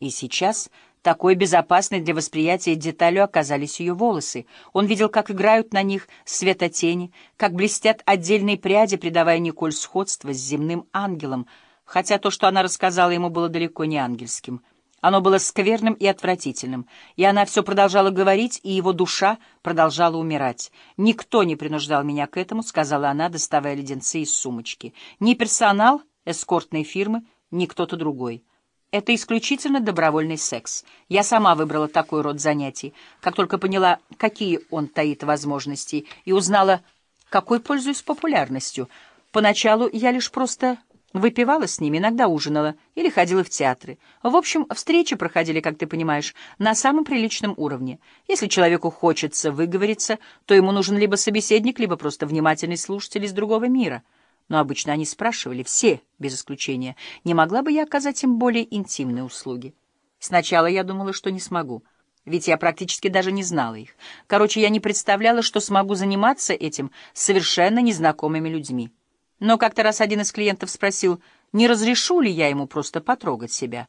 И сейчас такой безопасной для восприятия деталью оказались ее волосы. Он видел, как играют на них светотени, как блестят отдельные пряди, придавая Николь сходство с земным ангелом, хотя то, что она рассказала ему, было далеко не ангельским. Оно было скверным и отвратительным, и она все продолжала говорить, и его душа продолжала умирать. «Никто не принуждал меня к этому», — сказала она, доставая леденцы из сумочки. «Ни персонал эскортной фирмы, ни кто-то другой». Это исключительно добровольный секс. Я сама выбрала такой род занятий, как только поняла, какие он таит возможности, и узнала, какой пользуюсь популярностью. Поначалу я лишь просто выпивала с ними, иногда ужинала или ходила в театры. В общем, встречи проходили, как ты понимаешь, на самом приличном уровне. Если человеку хочется выговориться, то ему нужен либо собеседник, либо просто внимательный слушатель из другого мира — но обычно они спрашивали, все, без исключения, не могла бы я оказать им более интимные услуги. Сначала я думала, что не смогу, ведь я практически даже не знала их. Короче, я не представляла, что смогу заниматься этим совершенно незнакомыми людьми. Но как-то раз один из клиентов спросил, не разрешу ли я ему просто потрогать себя.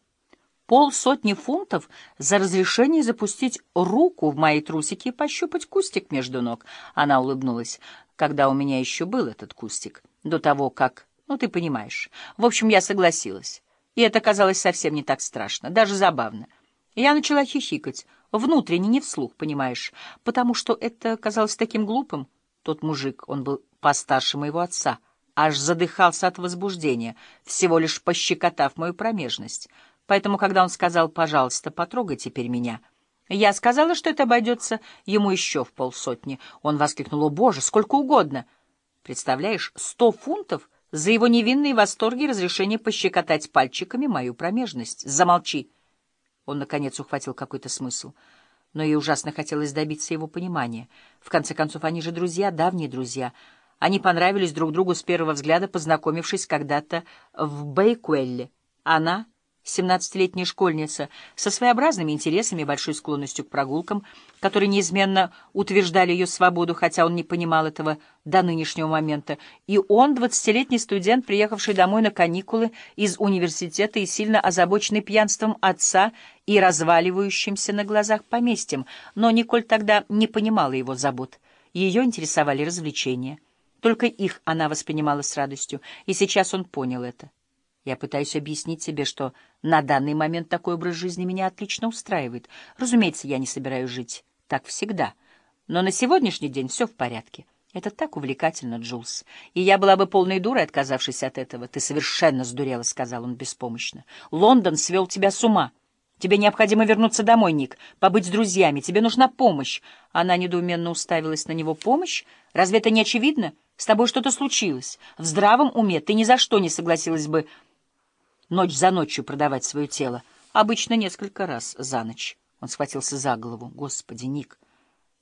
Полсотни фунтов за разрешение запустить руку в мои трусики и пощупать кустик между ног. Она улыбнулась, когда у меня еще был этот кустик до того, как... Ну, ты понимаешь. В общем, я согласилась. И это казалось совсем не так страшно, даже забавно. Я начала хихикать, внутренне, не вслух, понимаешь, потому что это казалось таким глупым. Тот мужик, он был постарше моего отца, аж задыхался от возбуждения, всего лишь пощекотав мою промежность. Поэтому, когда он сказал «пожалуйста, потрогай теперь меня», я сказала, что это обойдется ему еще в полсотни. Он воскликнул «О, Боже, сколько угодно!» Представляешь, сто фунтов за его невинные восторги и разрешение пощекотать пальчиками мою промежность. Замолчи. Он, наконец, ухватил какой-то смысл. Но ей ужасно хотелось добиться его понимания. В конце концов, они же друзья, давние друзья. Они понравились друг другу с первого взгляда, познакомившись когда-то в Бейкуэлле. Она Семнадцатилетняя школьница со своеобразными интересами и большой склонностью к прогулкам, которые неизменно утверждали ее свободу, хотя он не понимал этого до нынешнего момента, и он, двадцатилетний студент, приехавший домой на каникулы из университета и сильно озабоченный пьянством отца и разваливающимся на глазах поместьем, но Николь тогда не понимала его забот. Ее интересовали развлечения. Только их она воспринимала с радостью, и сейчас он понял это. Я пытаюсь объяснить себе, что на данный момент такой образ жизни меня отлично устраивает. Разумеется, я не собираюсь жить так всегда. Но на сегодняшний день все в порядке. Это так увлекательно, Джулс. И я была бы полной дурой, отказавшись от этого. Ты совершенно сдурела, — сказал он беспомощно. Лондон свел тебя с ума. Тебе необходимо вернуться домой, Ник, побыть с друзьями. Тебе нужна помощь. Она недоуменно уставилась на него. Помощь? Разве это не очевидно? С тобой что-то случилось. В здравом уме ты ни за что не согласилась бы ночь за ночью продавать свое тело. Обычно несколько раз за ночь. Он схватился за голову. Господи, Ник,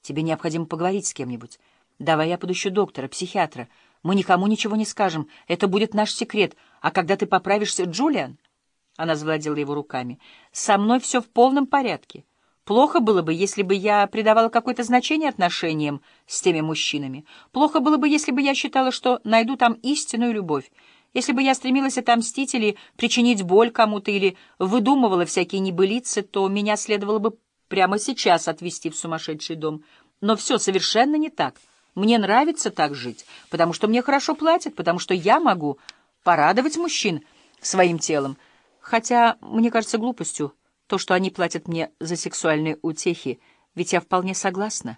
тебе необходимо поговорить с кем-нибудь. Давай я подущу доктора, психиатра. Мы никому ничего не скажем. Это будет наш секрет. А когда ты поправишься, Джулиан... Она завладела его руками. «Со мной все в полном порядке. Плохо было бы, если бы я придавала какое-то значение отношениям с теми мужчинами. Плохо было бы, если бы я считала, что найду там истинную любовь. Если бы я стремилась отомстить или причинить боль кому-то, или выдумывала всякие небылицы, то меня следовало бы прямо сейчас отвезти в сумасшедший дом. Но все совершенно не так. Мне нравится так жить, потому что мне хорошо платят, потому что я могу порадовать мужчин своим телом. Хотя, мне кажется глупостью то, что они платят мне за сексуальные утехи, ведь я вполне согласна.